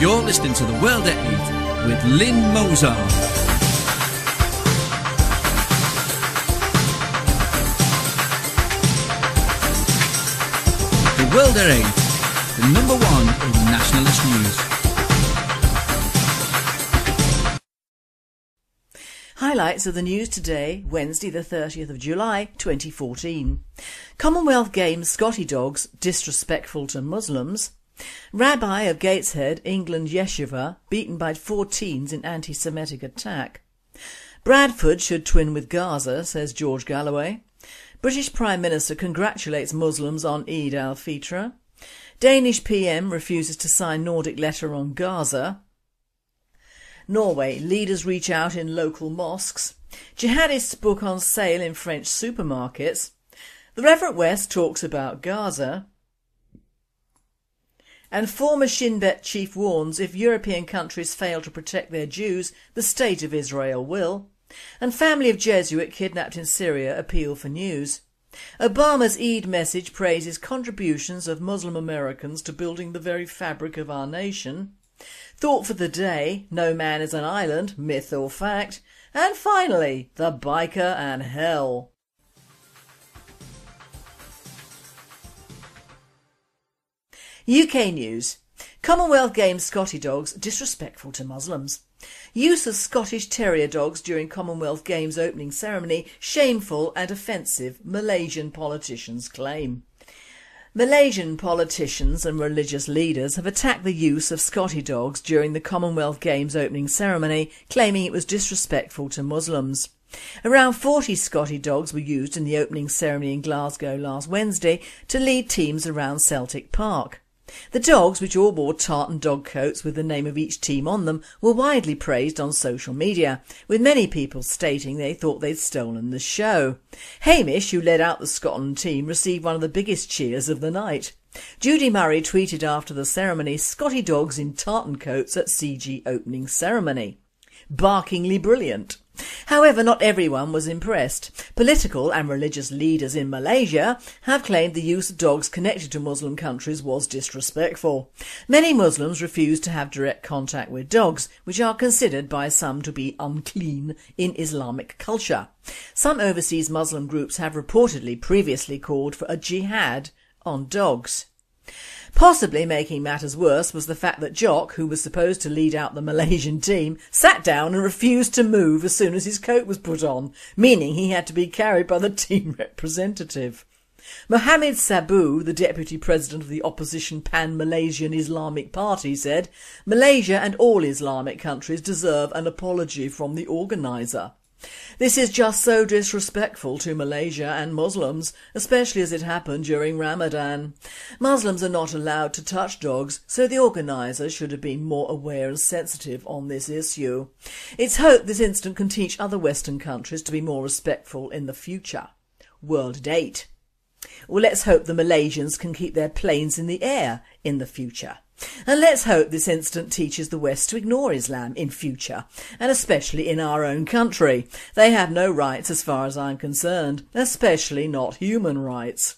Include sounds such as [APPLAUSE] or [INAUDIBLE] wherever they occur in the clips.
You're listening to The World at 8 with Lynne Mozar. The World at 8, the number one in nationalist news. Highlights of the news today, Wednesday the 30th of July 2014. Commonwealth Games Scotty dogs disrespectful to Muslims. Rabbi of Gateshead, England Yeshiva, beaten by four teens in anti-Semitic attack. Bradford should twin with Gaza, says George Galloway. British Prime Minister congratulates Muslims on Eid al-Fitr. Danish PM refuses to sign Nordic letter on Gaza. Norway, leaders reach out in local mosques. Jihadists book on sale in French supermarkets. The Reverend West talks about Gaza. And former Shin Bet chief warns if European countries fail to protect their Jews, the state of Israel will. And family of Jesuit kidnapped in Syria appeal for news. Obama's Eid message praises contributions of Muslim Americans to building the very fabric of our nation. Thought for the day, no man is an island, myth or fact. And finally, the biker and hell. UK News Commonwealth Games Scotty dogs disrespectful to Muslims. Use of Scottish Terrier dogs during Commonwealth Games opening ceremony shameful and offensive, Malaysian politicians claim. Malaysian politicians and religious leaders have attacked the use of Scotty dogs during the Commonwealth Games opening ceremony, claiming it was disrespectful to Muslims. Around 40 Scotty dogs were used in the opening ceremony in Glasgow last Wednesday to lead teams around Celtic Park. The dogs, which all wore tartan dog coats with the name of each team on them, were widely praised on social media, with many people stating they thought they'd stolen the show. Hamish, who led out the Scotland team, received one of the biggest cheers of the night. Judy Murray tweeted after the ceremony, Scotty dogs in tartan coats at CG opening ceremony. Barkingly brilliant. However, not everyone was impressed. Political and religious leaders in Malaysia have claimed the use of dogs connected to Muslim countries was disrespectful. Many Muslims refuse to have direct contact with dogs, which are considered by some to be unclean in Islamic culture. Some overseas Muslim groups have reportedly previously called for a jihad on dogs. Possibly making matters worse was the fact that Jock, who was supposed to lead out the Malaysian team, sat down and refused to move as soon as his coat was put on, meaning he had to be carried by the [LAUGHS] team representative. Mohammed Sabu, the deputy president of the opposition Pan-Malaysian Islamic Party said, Malaysia and all Islamic countries deserve an apology from the organiser. This is just so disrespectful to Malaysia and Muslims, especially as it happened during Ramadan. Muslims are not allowed to touch dogs, so the organisers should have been more aware and sensitive on this issue. It's hoped this incident can teach other Western countries to be more respectful in the future. World at 8. Well, let's hope the Malaysians can keep their planes in the air in the future. And let's hope this incident teaches the West to ignore Islam in future, and especially in our own country. They have no rights as far as I'm concerned, especially not human rights.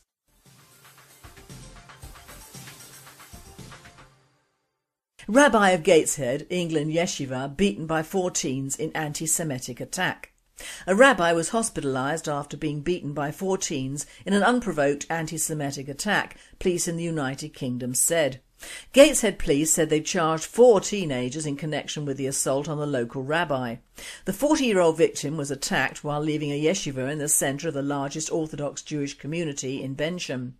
Rabbi of Gateshead, England Yeshiva, beaten by four teens in anti-Semitic attack. A rabbi was hospitalised after being beaten by four teens in an unprovoked anti-Semitic attack, police in the United Kingdom said. Gateshead police said they've charged four teenagers in connection with the assault on the local rabbi. The 40-year-old victim was attacked while leaving a yeshiva in the centre of the largest Orthodox Jewish community in Bensham.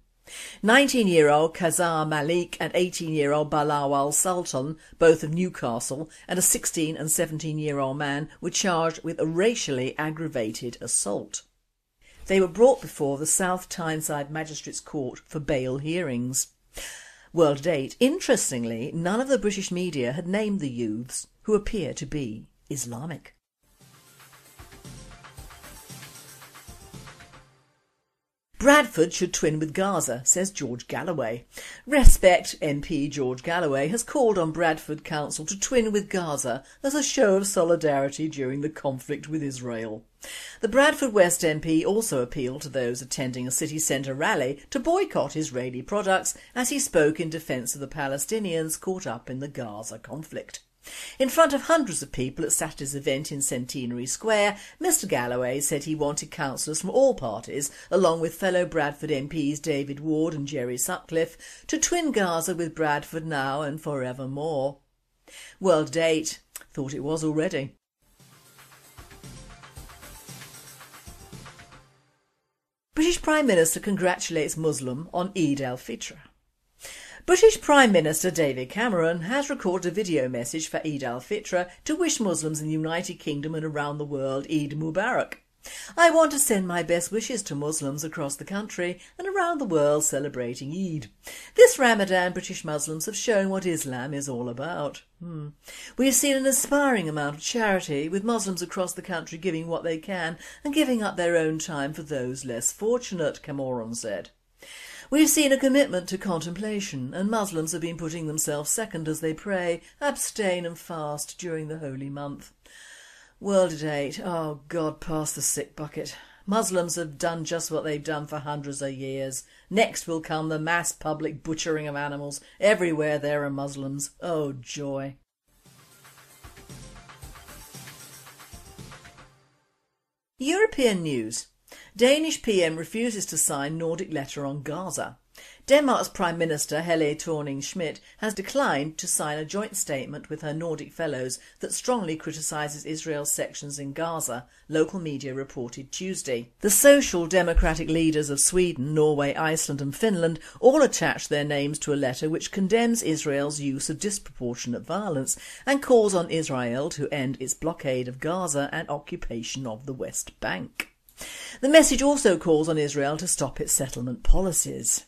19-year-old Kazar Malik and 18-year-old Balawal Sultan, both of Newcastle, and a 16 and 17-year-old man were charged with a racially aggravated assault. They were brought before the South Tyneside Magistrates Court for bail hearings. World at 8. Interestingly, none of the British media had named the youths, who appear to be Islamic. Bradford should twin with Gaza, says George Galloway. Respect MP George Galloway has called on Bradford Council to twin with Gaza as a show of solidarity during the conflict with Israel. The Bradford West MP also appealed to those attending a city centre rally to boycott Israeli products as he spoke in defence of the Palestinians caught up in the Gaza conflict. In front of hundreds of people at Saturday's event in Centenary Square, Mr Galloway said he wanted councillors from all parties, along with fellow Bradford MPs David Ward and Gerry Sutcliffe, to twin Gaza with Bradford now and forevermore. World at 8 thought it was already. British Prime Minister congratulates Muslim on Eid al-Fitr. British Prime Minister David Cameron has recorded a video message for Eid al-Fitr to wish Muslims in the United Kingdom and around the world Eid Mubarak. I want to send my best wishes to Muslims across the country and around the world celebrating Eid. This Ramadan British Muslims have shown what Islam is all about. Hmm. We have seen an inspiring amount of charity with Muslims across the country giving what they can and giving up their own time for those less fortunate, Cameron said. We've seen a commitment to contemplation and Muslims have been putting themselves second as they pray, abstain and fast during the holy month. World at eight. Oh God, pass the sick bucket. Muslims have done just what they've done for hundreds of years. Next will come the mass public butchering of animals. Everywhere there are Muslims. Oh joy. European news. Danish PM refuses to sign Nordic letter on Gaza. Denmark's Prime Minister Helle Thorning-Schmidt has declined to sign a joint statement with her Nordic fellows that strongly criticises Israel's sections in Gaza, local media reported Tuesday. The social democratic leaders of Sweden, Norway, Iceland and Finland all attached their names to a letter which condemns Israel's use of disproportionate violence and calls on Israel to end its blockade of Gaza and occupation of the West Bank. The message also calls on Israel to stop its settlement policies.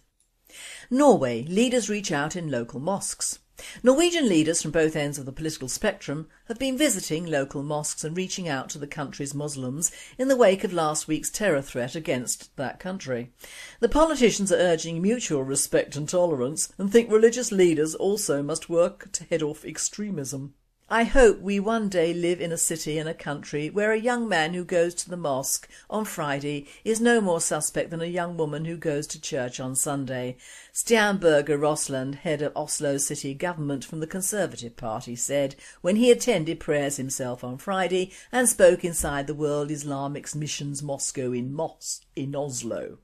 Norway, leaders reach out in local mosques. Norwegian leaders from both ends of the political spectrum have been visiting local mosques and reaching out to the country's Muslims in the wake of last week's terror threat against that country. The politicians are urging mutual respect and tolerance and think religious leaders also must work to head off extremism. I hope we one day live in a city and a country where a young man who goes to the mosque on Friday is no more suspect than a young woman who goes to church on Sunday. Stian Berger Rosland, head of Oslo city government from the Conservative Party, said when he attended prayers himself on Friday and spoke inside the World Islamic Missions Mosque in Mos in Oslo.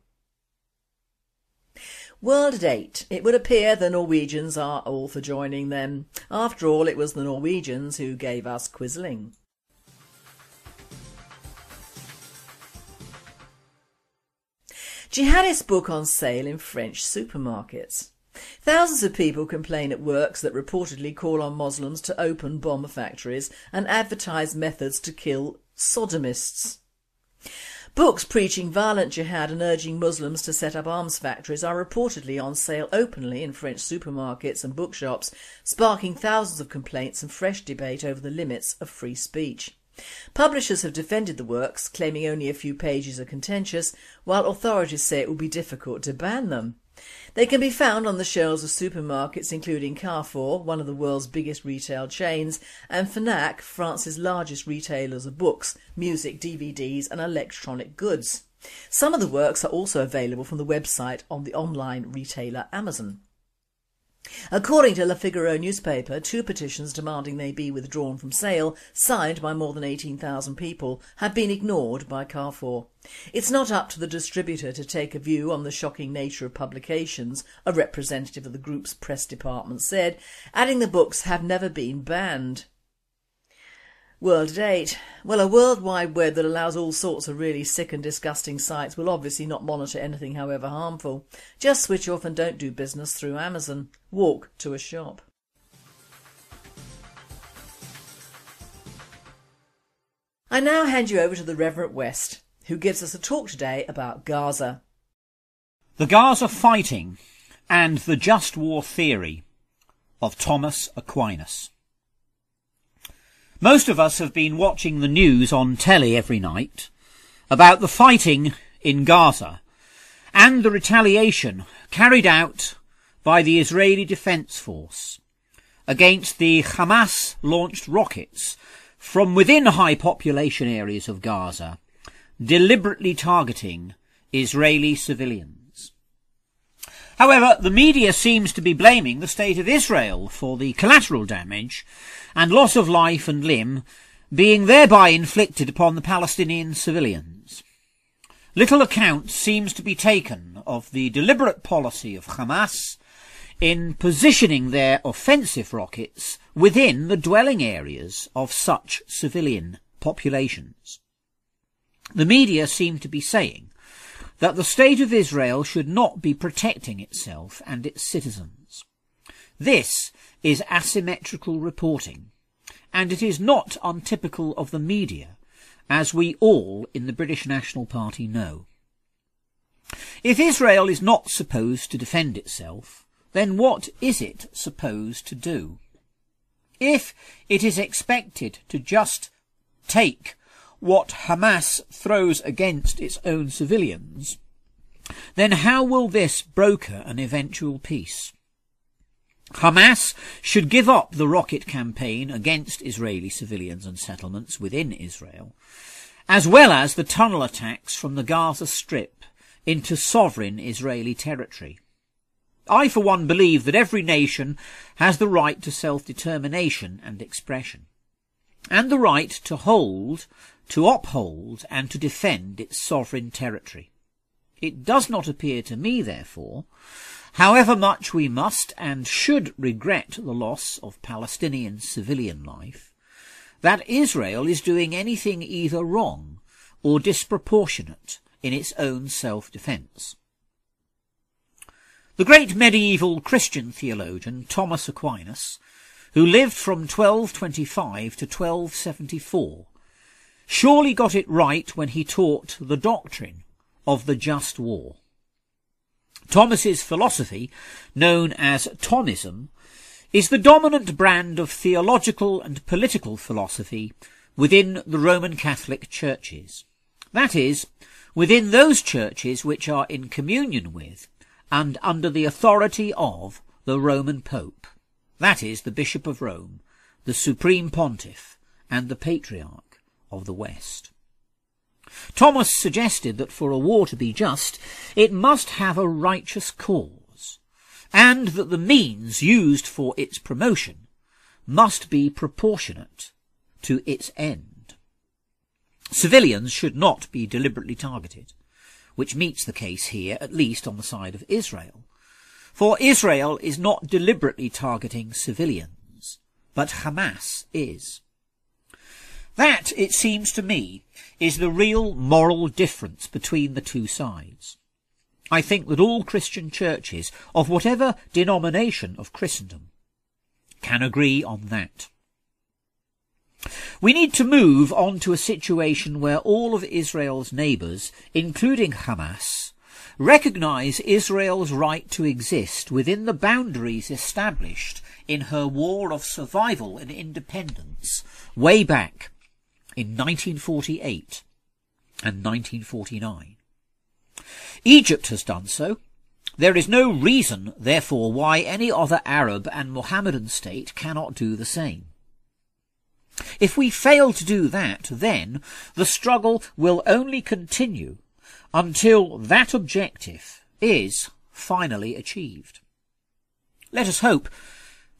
World at 8. It would appear the Norwegians are all for joining them. After all, it was the Norwegians who gave us Quisling. Jihadist book on sale in French supermarkets. Thousands of people complain at works that reportedly call on Muslims to open bomb factories and advertise methods to kill sodomists. Books preaching violent jihad and urging Muslims to set up arms factories are reportedly on sale openly in French supermarkets and bookshops, sparking thousands of complaints and fresh debate over the limits of free speech. Publishers have defended the works, claiming only a few pages are contentious, while authorities say it will be difficult to ban them. They can be found on the shelves of supermarkets including Carrefour, one of the world's biggest retail chains, and Fnac, France's largest retailers of books, music, DVDs and electronic goods. Some of the works are also available from the website on the online retailer Amazon. According to Le Figaro newspaper, two petitions demanding they be withdrawn from sale, signed by more than 18,000 people, have been ignored by Carrefour. It's not up to the distributor to take a view on the shocking nature of publications, a representative of the group's press department said, adding the books have never been banned. World at 8. Well, a World Wide Web that allows all sorts of really sick and disgusting sites will obviously not monitor anything however harmful. Just switch off and don't do business through Amazon. Walk to a shop. I now hand you over to the Reverend West, who gives us a talk today about Gaza. The Gaza fighting and the just war theory of Thomas Aquinas. Most of us have been watching the news on telly every night about the fighting in Gaza and the retaliation carried out by the Israeli Defence Force against the Hamas launched rockets from within high population areas of Gaza deliberately targeting Israeli civilians. However, the media seems to be blaming the State of Israel for the collateral damage and loss of life and limb being thereby inflicted upon the Palestinian civilians. Little account seems to be taken of the deliberate policy of Hamas in positioning their offensive rockets within the dwelling areas of such civilian populations. The media seem to be saying that the State of Israel should not be protecting itself and its citizens. This is asymmetrical reporting, and it is not untypical of the media, as we all in the British National Party know. If Israel is not supposed to defend itself, then what is it supposed to do? If it is expected to just take what Hamas throws against its own civilians, then how will this broker an eventual peace? Hamas should give up the rocket campaign against Israeli civilians and settlements within Israel, as well as the tunnel attacks from the Gaza Strip into sovereign Israeli territory. I, for one, believe that every nation has the right to self-determination and expression, and the right to hold, to uphold, and to defend its sovereign territory. It does not appear to me, therefore, however much we must and should regret the loss of Palestinian civilian life, that Israel is doing anything either wrong or disproportionate in its own self-defence. The great medieval Christian theologian Thomas Aquinas, who lived from 1225 to 1274, surely got it right when he taught the doctrine of the just war. Thomas's philosophy, known as Thomism, is the dominant brand of theological and political philosophy within the Roman Catholic churches. That is, within those churches which are in communion with and under the authority of the Roman Pope, that is, the Bishop of Rome, the Supreme Pontiff, and the Patriarch of the West. Thomas suggested that for a war to be just, it must have a righteous cause, and that the means used for its promotion must be proportionate to its end. Civilians should not be deliberately targeted which meets the case here, at least on the side of Israel. For Israel is not deliberately targeting civilians, but Hamas is. That, it seems to me, is the real moral difference between the two sides. I think that all Christian churches, of whatever denomination of Christendom, can agree on that. We need to move on to a situation where all of Israel's neighbours, including Hamas, recognise Israel's right to exist within the boundaries established in her war of survival and independence way back in 1948 and 1949. Egypt has done so. There is no reason, therefore, why any other Arab and Mohammedan state cannot do the same. If we fail to do that, then the struggle will only continue until that objective is finally achieved. Let us hope,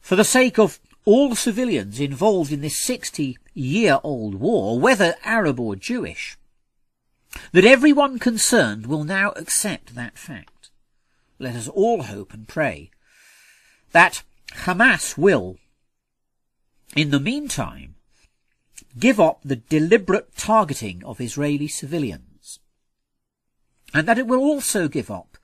for the sake of all civilians involved in this 60-year-old war, whether Arab or Jewish, that everyone concerned will now accept that fact. Let us all hope and pray that Hamas will, in the meantime, give up the deliberate targeting of Israeli civilians, and that it will also give up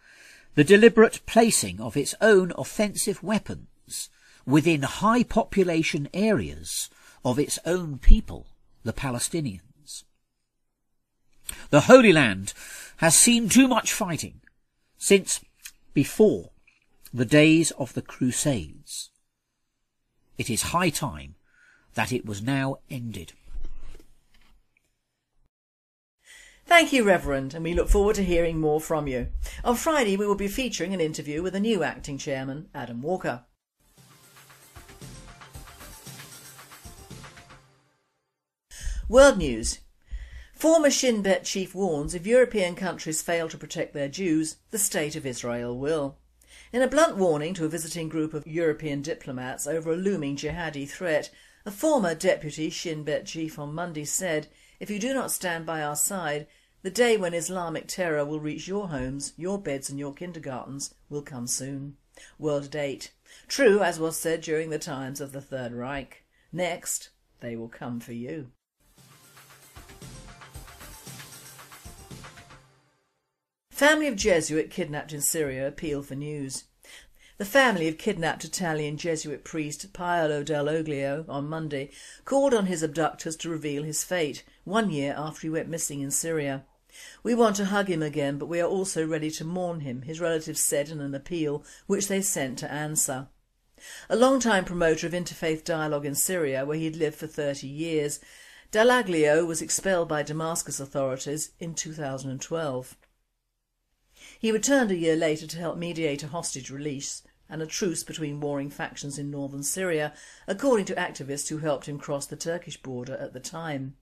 the deliberate placing of its own offensive weapons within high population areas of its own people, the Palestinians. The Holy Land has seen too much fighting since before the days of the Crusades. It is high time that it was now ended. Thank you, Reverend, and we look forward to hearing more from you. On Friday, we will be featuring an interview with the new acting chairman, Adam Walker. World News Former Shin Bet chief warns if European countries fail to protect their Jews, the State of Israel will. In a blunt warning to a visiting group of European diplomats over a looming jihadi threat, a former deputy Shin Bet chief on Monday said, if you do not stand by our side, the day when Islamic terror will reach your homes, your beds and your kindergartens will come soon. World at 8. True, as was said during the times of the Third Reich. Next, they will come for you. Family of Jesuit kidnapped in Syria appeal for news. The family of kidnapped Italian Jesuit priest Paolo Dall'Oglio on Monday called on his abductors to reveal his fate, one year after he went missing in Syria. We want to hug him again but we are also ready to mourn him, his relatives said in an appeal which they sent to ANSA. A long-time promoter of interfaith dialogue in Syria where he had lived for 30 years, Dall'Oglio was expelled by Damascus authorities in 2012. He returned a year later to help mediate a hostage release and a truce between warring factions in northern Syria, according to activists who helped him cross the Turkish border at the time.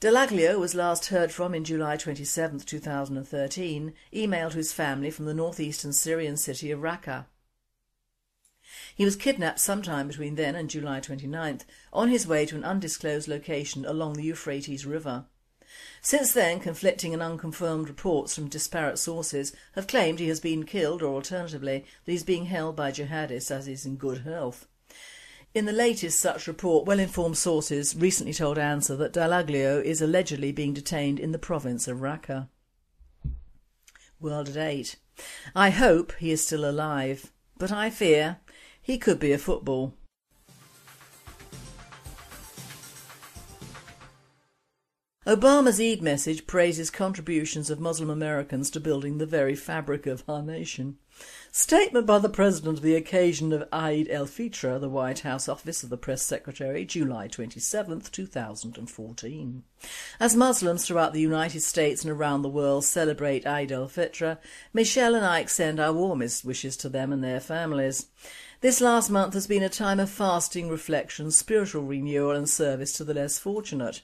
Dall'Oglio was last heard from in July 27, 2013, emailed his family from the northeastern Syrian city of Raqqa. He was kidnapped sometime between then and July 29th, on his way to an undisclosed location along the Euphrates River. Since then, conflicting and unconfirmed reports from disparate sources have claimed he has been killed or alternatively that he is being held by jihadists as he is in good health. In the latest such report, well-informed sources recently told ANSA that Dall'Oglio is allegedly being detained in the province of Raqqa. World at 8. I hope he is still alive, but I fear he could be a football. Obama's Eid message praises contributions of Muslim Americans to building the very fabric of our nation. Statement by the President of the occasion of Eid el-Fitr, the White House Office of the Press Secretary, July 27, 2014. As Muslims throughout the United States and around the world celebrate Eid el-Fitr, Michelle and I extend our warmest wishes to them and their families. This last month has been a time of fasting, reflection, spiritual renewal and service to the less fortunate.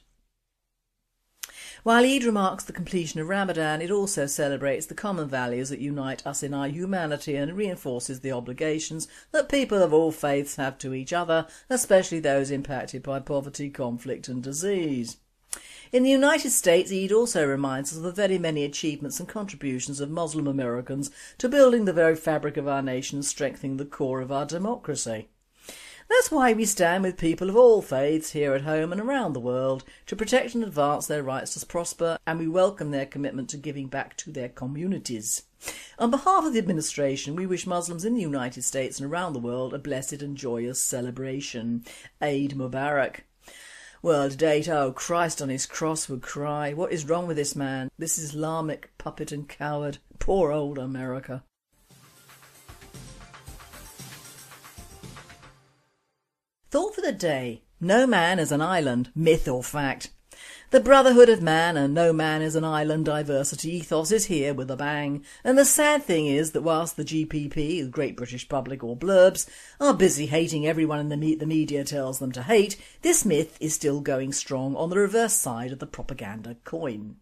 While Eid remarks the completion of Ramadan, it also celebrates the common values that unite us in our humanity and reinforces the obligations that people of all faiths have to each other, especially those impacted by poverty, conflict and disease. In the United States, Eid also reminds us of the very many achievements and contributions of Muslim Americans to building the very fabric of our nation and strengthening the core of our democracy. That's why we stand with people of all faiths here at home and around the world to protect and advance their rights to prosper and we welcome their commitment to giving back to their communities. On behalf of the administration, we wish Muslims in the United States and around the world a blessed and joyous celebration. Eid Mubarak. World date, oh Christ on his cross would cry, what is wrong with this man, this Islamic puppet and coward, poor old America. Thought for the day. No man is an island, myth or fact. The brotherhood of man and no man is an island diversity ethos is here with a bang. And the sad thing is that whilst the GBP, the Great British Public or blurbs, are busy hating everyone in the, me the media tells them to hate, this myth is still going strong on the reverse side of the propaganda coin.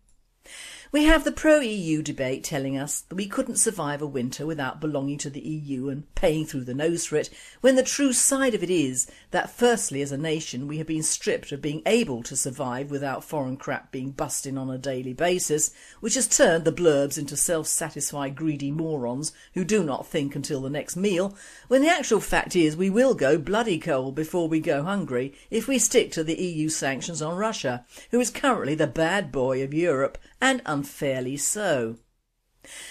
We have the pro-EU debate telling us that we couldn't survive a winter without belonging to the EU and paying through the nose for it, when the true side of it is that firstly as a nation we have been stripped of being able to survive without foreign crap being bussed in on a daily basis, which has turned the blurbs into self-satisfied greedy morons who do not think until the next meal, when the actual fact is we will go bloody cold before we go hungry if we stick to the EU sanctions on Russia, who is currently the bad boy of Europe and unfairly so.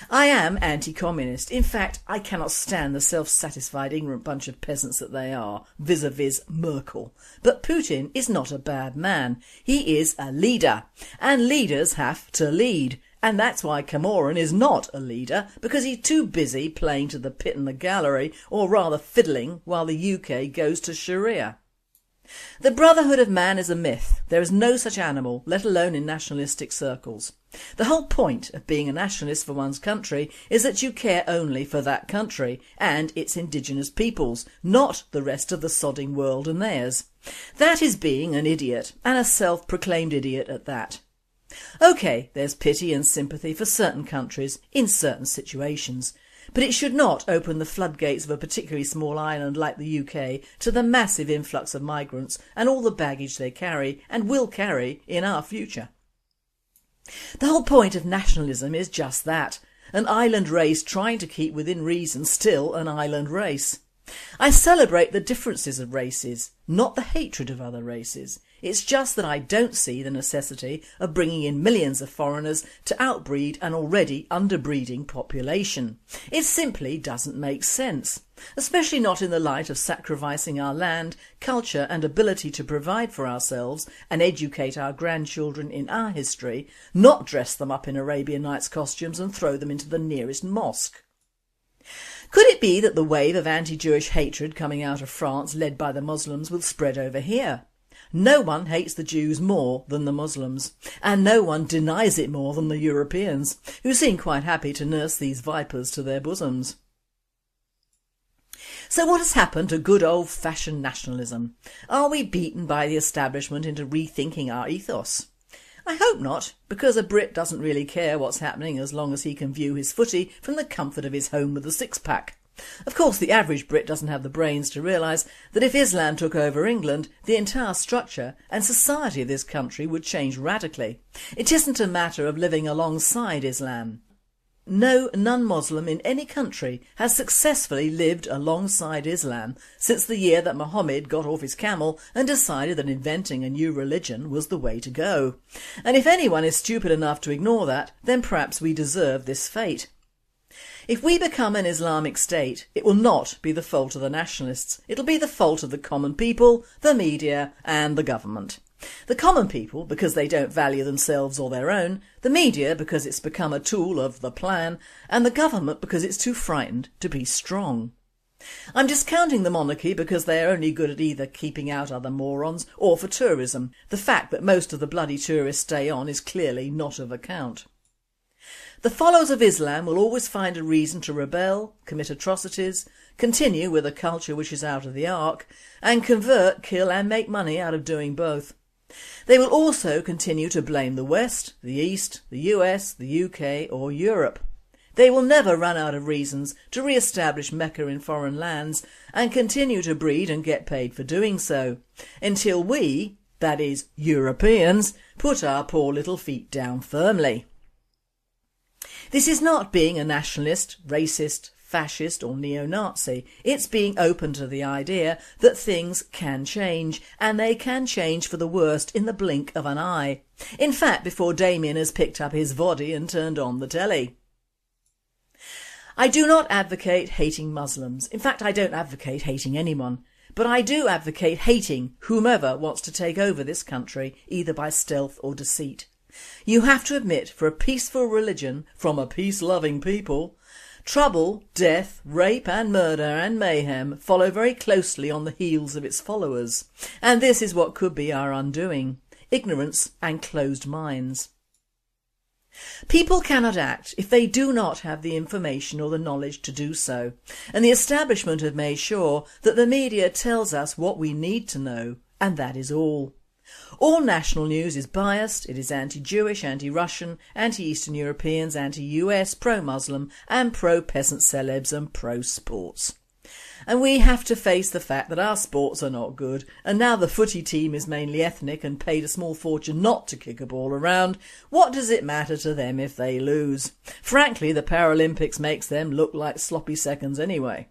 I am anti-communist. In fact, I cannot stand the self-satisfied ignorant bunch of peasants that they are, vis-a-vis -vis Merkel. But Putin is not a bad man. He is a leader. And leaders have to lead. And that's why Cameron is not a leader, because he's too busy playing to the pit and the gallery, or rather fiddling, while the UK goes to Sharia. The brotherhood of man is a myth. There is no such animal, let alone in nationalistic circles. The whole point of being a nationalist for one's country is that you care only for that country and its indigenous peoples, not the rest of the sodding world and theirs. That is being an idiot, and a self-proclaimed idiot at that. OK, there's pity and sympathy for certain countries in certain situations, but it should not open the floodgates of a particularly small island like the UK to the massive influx of migrants and all the baggage they carry and will carry in our future. The whole point of nationalism is just that, an island race trying to keep within reason still an island race. I celebrate the differences of races, not the hatred of other races. It's just that I don't see the necessity of bringing in millions of foreigners to outbreed an already underbreeding population. It simply doesn't make sense, especially not in the light of sacrificing our land, culture and ability to provide for ourselves and educate our grandchildren in our history, not dress them up in Arabian Nights costumes and throw them into the nearest mosque. Could it be that the wave of anti-Jewish hatred coming out of France led by the Muslims will spread over here? No one hates the Jews more than the Muslims, and no one denies it more than the Europeans, who seem quite happy to nurse these vipers to their bosoms. So what has happened to good old-fashioned nationalism? Are we beaten by the establishment into rethinking our ethos? I hope not, because a Brit doesn't really care what's happening as long as he can view his footy from the comfort of his home with a six-pack. Of course the average Brit doesn't have the brains to realise that if Islam took over England, the entire structure and society of this country would change radically. It isn't a matter of living alongside Islam. No non-Muslim in any country has successfully lived alongside Islam since the year that Muhammad got off his camel and decided that inventing a new religion was the way to go. And if anyone is stupid enough to ignore that, then perhaps we deserve this fate. If we become an Islamic state, it will not be the fault of the nationalists, it'll be the fault of the common people, the media and the government. The common people because they don't value themselves or their own, the media because it's become a tool of the plan, and the government because it's too frightened to be strong. I'm discounting the monarchy because they are only good at either keeping out other morons or for tourism. The fact that most of the bloody tourists stay on is clearly not of account. The followers of Islam will always find a reason to rebel, commit atrocities, continue with a culture which is out of the ark, and convert, kill and make money out of doing both. They will also continue to blame the West, the East, the US, the UK or Europe. They will never run out of reasons to re-establish Mecca in foreign lands and continue to breed and get paid for doing so, until we, that is Europeans, put our poor little feet down firmly. This is not being a nationalist, racist, fascist or neo-Nazi. It's being open to the idea that things can change and they can change for the worst in the blink of an eye. In fact, before Damien has picked up his voddy and turned on the telly. I do not advocate hating Muslims. In fact, I don't advocate hating anyone. But I do advocate hating whomever wants to take over this country, either by stealth or deceit. You have to admit for a peaceful religion from a peace-loving people, trouble, death, rape and murder and mayhem follow very closely on the heels of its followers. And this is what could be our undoing. Ignorance and closed minds. People cannot act if they do not have the information or the knowledge to do so, and the establishment have made sure that the media tells us what we need to know, and that is all. All national news is biased, it is anti-Jewish, anti-Russian, anti-Eastern Europeans, anti-US, pro-Muslim and pro-peasant celebs and pro-sports. And we have to face the fact that our sports are not good and now the footy team is mainly ethnic and paid a small fortune not to kick a ball around, what does it matter to them if they lose? Frankly, the Paralympics makes them look like sloppy seconds anyway.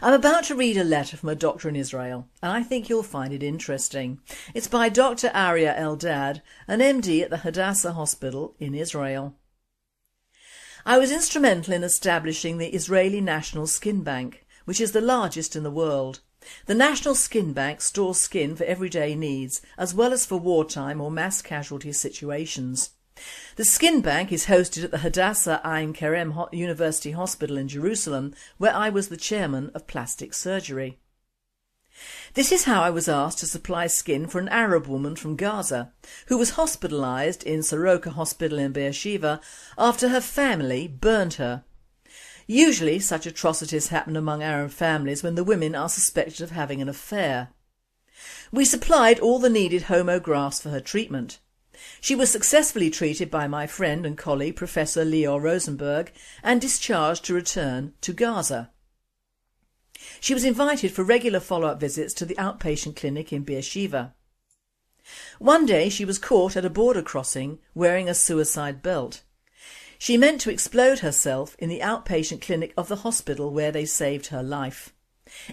I'm about to read a letter from a doctor in Israel and I think you'll find it interesting. It's by Dr Arya Eldad, an MD at the Hadassah Hospital in Israel. I was instrumental in establishing the Israeli National Skin Bank, which is the largest in the world. The National Skin Bank stores skin for everyday needs as well as for wartime or mass casualty situations. The skin bank is hosted at the Hadassah Ein Kerem University Hospital in Jerusalem where I was the chairman of plastic surgery. This is how I was asked to supply skin for an Arab woman from Gaza who was hospitalised in Soroka Hospital in Beersheba after her family burned her. Usually such atrocities happen among Arab families when the women are suspected of having an affair. We supplied all the needed homografts for her treatment. She was successfully treated by my friend and colleague Professor Lior Rosenberg and discharged to return to Gaza. She was invited for regular follow-up visits to the outpatient clinic in Beersheba. One day she was caught at a border crossing wearing a suicide belt. She meant to explode herself in the outpatient clinic of the hospital where they saved her life.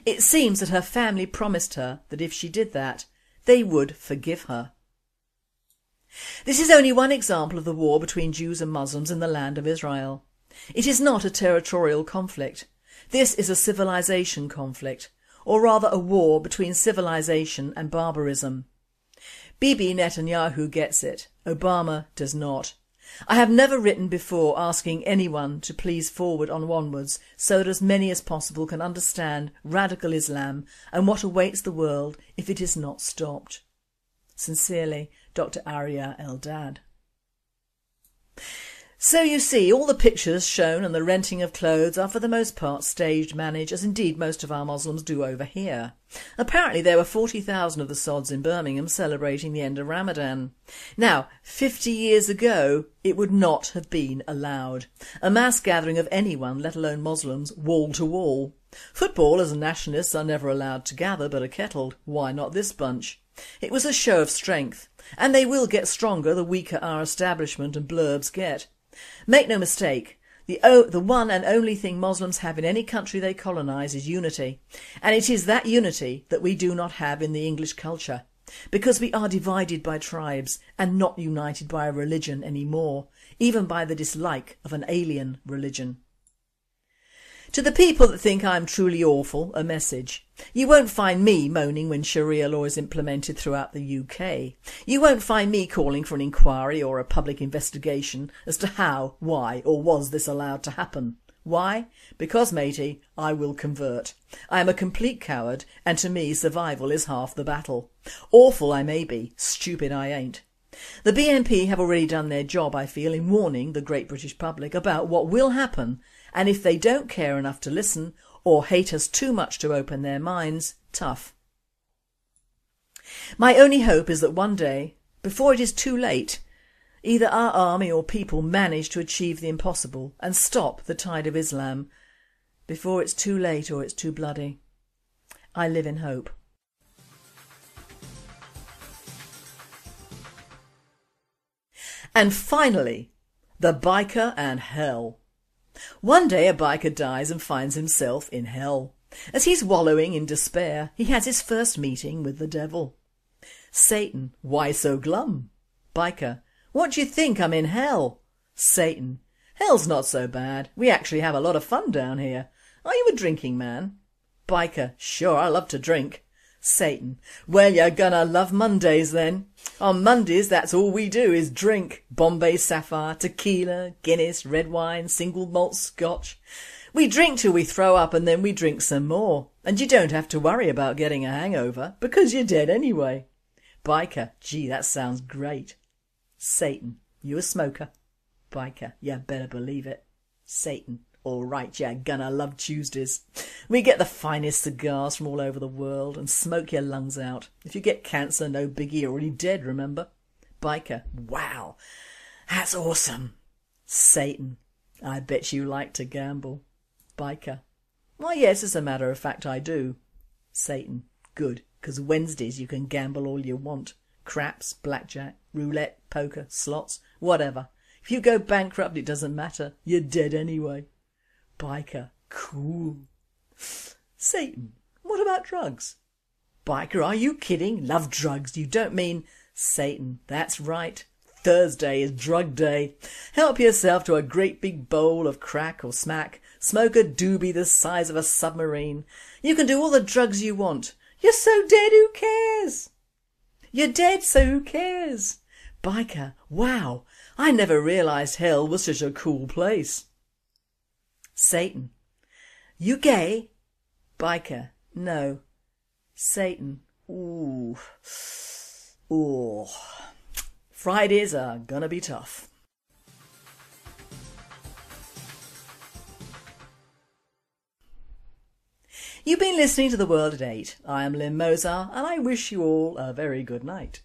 It seems that her family promised her that if she did that, they would forgive her. This is only one example of the war between Jews and Muslims in the land of Israel. It is not a territorial conflict. This is a civilization conflict, or rather a war between civilization and barbarism. Bibi Netanyahu gets it, Obama does not. I have never written before asking anyone to please forward on onwards so that as many as possible can understand radical Islam and what awaits the world if it is not stopped. Sincerely, Dr Arya Eldad. So you see, all the pictures shown and the renting of clothes are for the most part staged, managed, as indeed most of our Muslims do over here. Apparently there were 40,000 of the sods in Birmingham celebrating the end of Ramadan. Now, 50 years ago, it would not have been allowed. A mass gathering of anyone, let alone Muslims, wall to wall. Footballers and nationalists are never allowed to gather but are kettled. Why not this bunch? It was a show of strength, and they will get stronger the weaker our establishment and blurbs get. Make no mistake, the, the one and only thing Muslims have in any country they colonise is unity. And it is that unity that we do not have in the English culture. Because we are divided by tribes and not united by a religion any more, even by the dislike of an alien religion. To the people that think I'm truly awful, a message. You won't find me moaning when Sharia law is implemented throughout the UK. You won't find me calling for an inquiry or a public investigation as to how, why or was this allowed to happen. Why? Because, matey, I will convert. I am a complete coward and to me survival is half the battle. Awful I may be, stupid I ain't. The BNP have already done their job, I feel, in warning the great British public about what will happen and if they don't care enough to listen or hate us too much to open their minds, tough. My only hope is that one day, before it is too late, either our army or people manage to achieve the impossible and stop the tide of Islam before it's too late or it's too bloody. I live in hope. And finally, the biker and hell. One day a biker dies and finds himself in hell. As he's wallowing in despair, he has his first meeting with the devil. Satan, why so glum? Biker, what do you think I'm in hell? Satan, hell's not so bad. We actually have a lot of fun down here. Are you a drinking man? Biker, sure, I love to drink. Satan, well you're gonna love Mondays then. On Mondays that's all we do is drink. Bombay Sapphire, tequila, Guinness, red wine, single malt scotch. We drink till we throw up and then we drink some more. And you don't have to worry about getting a hangover because you're dead anyway. Biker, gee that sounds great. Satan, you a smoker? Biker, yeah better believe it. Satan, all right, yeah, gonna love Tuesdays. We get the finest cigars from all over the world and smoke your lungs out. If you get cancer, no biggie, you're already dead, remember? Biker, wow, that's awesome. Satan, I bet you like to gamble. Biker, why yes, as a matter of fact I do. Satan, good, because Wednesdays you can gamble all you want. Craps, blackjack, roulette, poker, slots, whatever. If you go bankrupt it doesn't matter, you're dead anyway. Biker, cool. Satan, what about drugs? Biker, are you kidding? Love drugs, you don't mean... Satan, that's right. Thursday is drug day. Help yourself to a great big bowl of crack or smack. Smoke a doobie the size of a submarine. You can do all the drugs you want. You're so dead, who cares? You're dead, so who cares? Biker, wow, I never realised hell was such a cool place. Satan. You gay? Biker. No. Satan. Ooh. Ooh. Fridays are gonna be tough. You've been listening to The World at 8. I am Lynne Mozar and I wish you all a very good night.